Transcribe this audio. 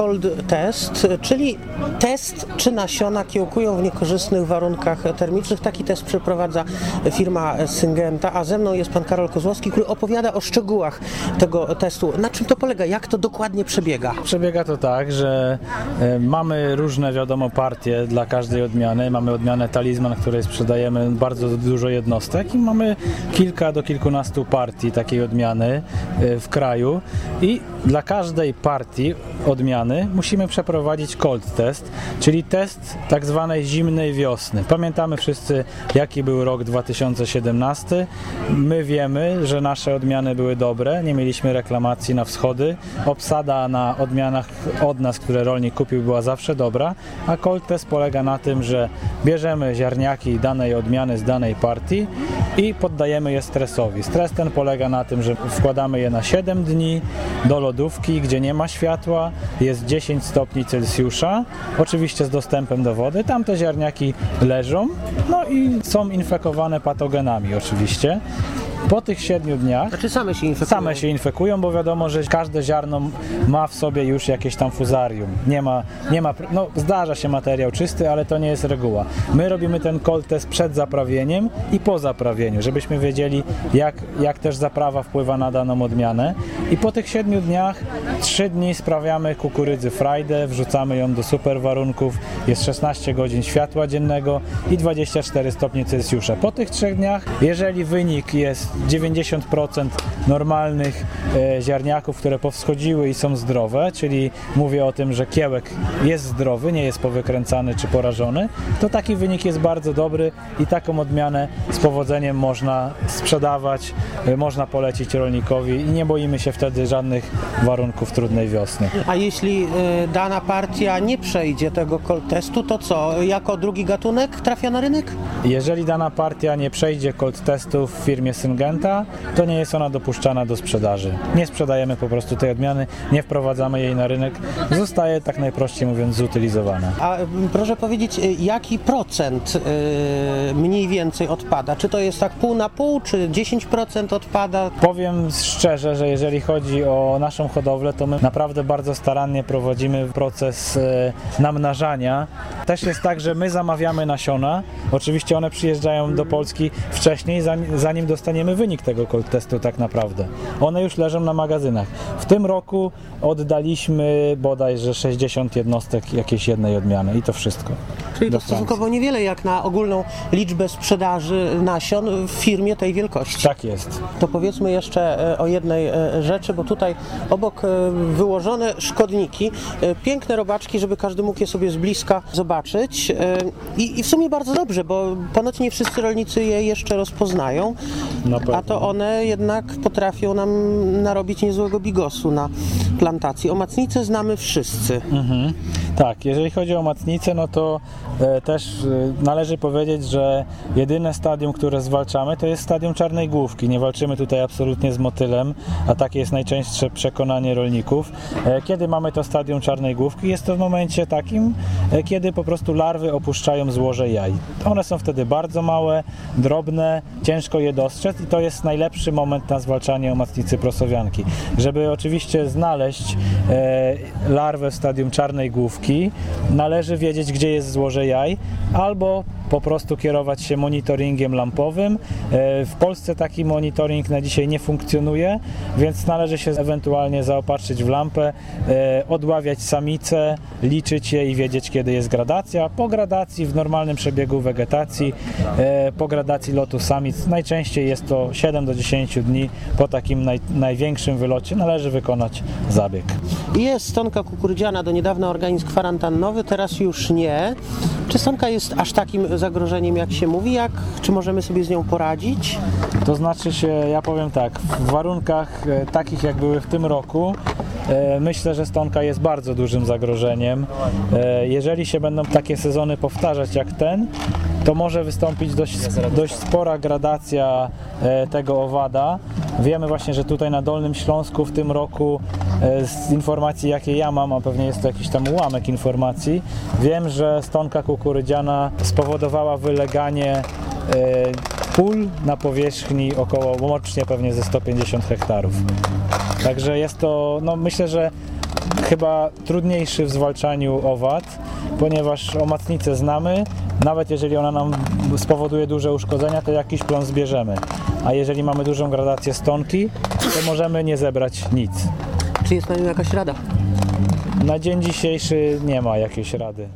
cold test, czyli test, czy nasiona kiełkują w niekorzystnych warunkach termicznych. Taki test przeprowadza firma Syngenta, a ze mną jest pan Karol Kozłowski, który opowiada o szczegółach tego testu. Na czym to polega? Jak to dokładnie przebiega? Przebiega to tak, że e, mamy różne, wiadomo, partie dla każdej odmiany. Mamy odmianę Talizman, której sprzedajemy bardzo dużo jednostek i mamy kilka do kilkunastu partii takiej odmiany e, w kraju i dla każdej partii odmiany musimy przeprowadzić cold test, czyli test tak zwanej zimnej wiosny. Pamiętamy wszyscy, jaki był rok 2017. My wiemy, że nasze odmiany były dobre, nie mieliśmy reklamacji na wschody. Obsada na odmianach od nas, które rolnik kupił, była zawsze dobra, a cold test polega na tym, że bierzemy ziarniaki danej odmiany z danej partii i poddajemy je stresowi. Stres ten polega na tym, że wkładamy je na 7 dni do lodówki, gdzie nie ma światła, jest 10 stopni Celsjusza, oczywiście z dostępem do wody. Tam te ziarniaki leżą, no i są infekowane patogenami oczywiście. Po tych 7 dniach Znaczy same się infekują? Same się infekują, bo wiadomo, że każde ziarno ma w sobie już jakieś tam fuzarium. Nie ma, nie ma, no zdarza się materiał czysty, ale to nie jest reguła. My robimy ten cold test przed zaprawieniem i po zaprawieniu, żebyśmy wiedzieli, jak, jak też zaprawa wpływa na daną odmianę. I po tych 7 dniach 3 dni sprawiamy kukurydzy Friday, wrzucamy ją do super warunków, jest 16 godzin światła dziennego i 24 stopnie Celsjusza. Po tych 3 dniach, jeżeli wynik jest 90% normalnych e, ziarniaków, które powschodziły i są zdrowe, czyli mówię o tym, że kiełek jest zdrowy, nie jest powykręcany czy porażony, to taki wynik jest bardzo dobry i taką odmianę z powodzeniem można sprzedawać, e, można polecić rolnikowi i nie boimy się wtedy żadnych warunków trudnej wiosny. A jeśli y, dana partia nie przejdzie tego testu, to co? Jako drugi gatunek trafia na rynek? Jeżeli dana partia nie przejdzie cold testu w firmie Syngenta, to nie jest ona dopuszczana do sprzedaży. Nie sprzedajemy po prostu tej odmiany, nie wprowadzamy jej na rynek, zostaje tak najprościej mówiąc zutylizowana. A y, proszę powiedzieć, y, jaki procent y, mniej więcej odpada? Czy to jest tak pół na pół, czy 10% odpada? Powiem szczerze, że jeżeli chodzi o naszą hodowlę, to my naprawdę bardzo starannie prowadzimy proces e, namnażania. Też jest tak, że my zamawiamy nasiona. Oczywiście one przyjeżdżają do Polski wcześniej, zanim- zanim dostaniemy wynik tego cold testu tak naprawdę. One już leżą na magazynach. W tym roku oddaliśmy bodajże 60 jednostek jakiejś jednej odmiany i to wszystko. Czyli to stosunkowo niewiele jak na ogólną liczbę sprzedaży nasion w firmie tej wielkości. Tak jest. To powiedzmy jeszcze e, o jednej e, rzeczy, bo tutaj obok e, wyłożone szkodniki, piękne robaczki, żeby każdy mógł je sobie z bliska zobaczyć. I, I w sumie bardzo dobrze, bo ponoć nie wszyscy rolnicy je jeszcze rozpoznają, Na a to one jednak potrafią nam narobić niezłego bigosu na plantacji. Omacnice znamy wszyscy. Tak, jeżeli chodzi o matnicę, no to e, też e, należy powiedzieć, że jedyne stadium, które zwalczamy, to jest stadium czarnej główki. Nie walczymy tutaj absolutnie z motylem, a takie jest najczęstsze przekonanie rolników. E, kiedy mamy to stadium czarnej główki? Jest to w momencie takim, kiedy po prostu larwy opuszczają złoże jaj. One są wtedy bardzo małe, drobne, ciężko je dostrzec i to jest najlepszy moment na zwalczanie omacnicy prosowianki. Żeby oczywiście znaleźć e, larwę w stadium czarnej główki, należy wiedzieć, gdzie jest złoże jaj, albo po prostu kierować się monitoringiem lampowym. E, W Polsce taki monitoring na dzisiaj nie funkcjonuje, więc należy się ewentualnie zaopatrzyć w lampę, e, odławiać samice, liczyć je i wiedzieć, kiedy jest gradacja. Po gradacji w normalnym przebiegu wegetacji, e, po gradacji lotu samic, najczęściej jest to 7 do 10 dni po takim naj, największym wylocie, należy wykonać zabieg. Jest stonka kukurydziana, do niedawna organizm kwarantannowy, teraz już nie. Czy stonka jest aż takim zagrożeniem, jak się mówi? Jak, czy możemy sobie z nią poradzić? To znaczy się, ja powiem tak, w warunkach e, takich jak były w tym roku, myślę, że stonka jest bardzo dużym zagrożeniem. E, Jeżeli się będą takie sezony powtarzać jak ten, to może wystąpić dość, dość spora gradacja e, tego owada. Wiemy właśnie, że tutaj na Dolnym Śląsku w tym roku e, z informacji jakie ja mam, a pewnie jest to jakiś tam ułamek informacji, wiem, że stonka kukurydziana spowodowała wyleganie e, pól na powierzchni około łącznie pewnie ze 150 hektarów. Także jest to, no myślę, że chyba trudniejszy w zwalczaniu owad, ponieważ omacnicę znamy, nawet jeżeli ona nam spowoduje duże uszkodzenia, to jakiś plon zbierzemy. A jeżeli mamy dużą gradację stonki, to możemy nie zebrać nic. Czy jest na nią jakaś rada? Na dzień dzisiejszy nie ma jakiejś rady.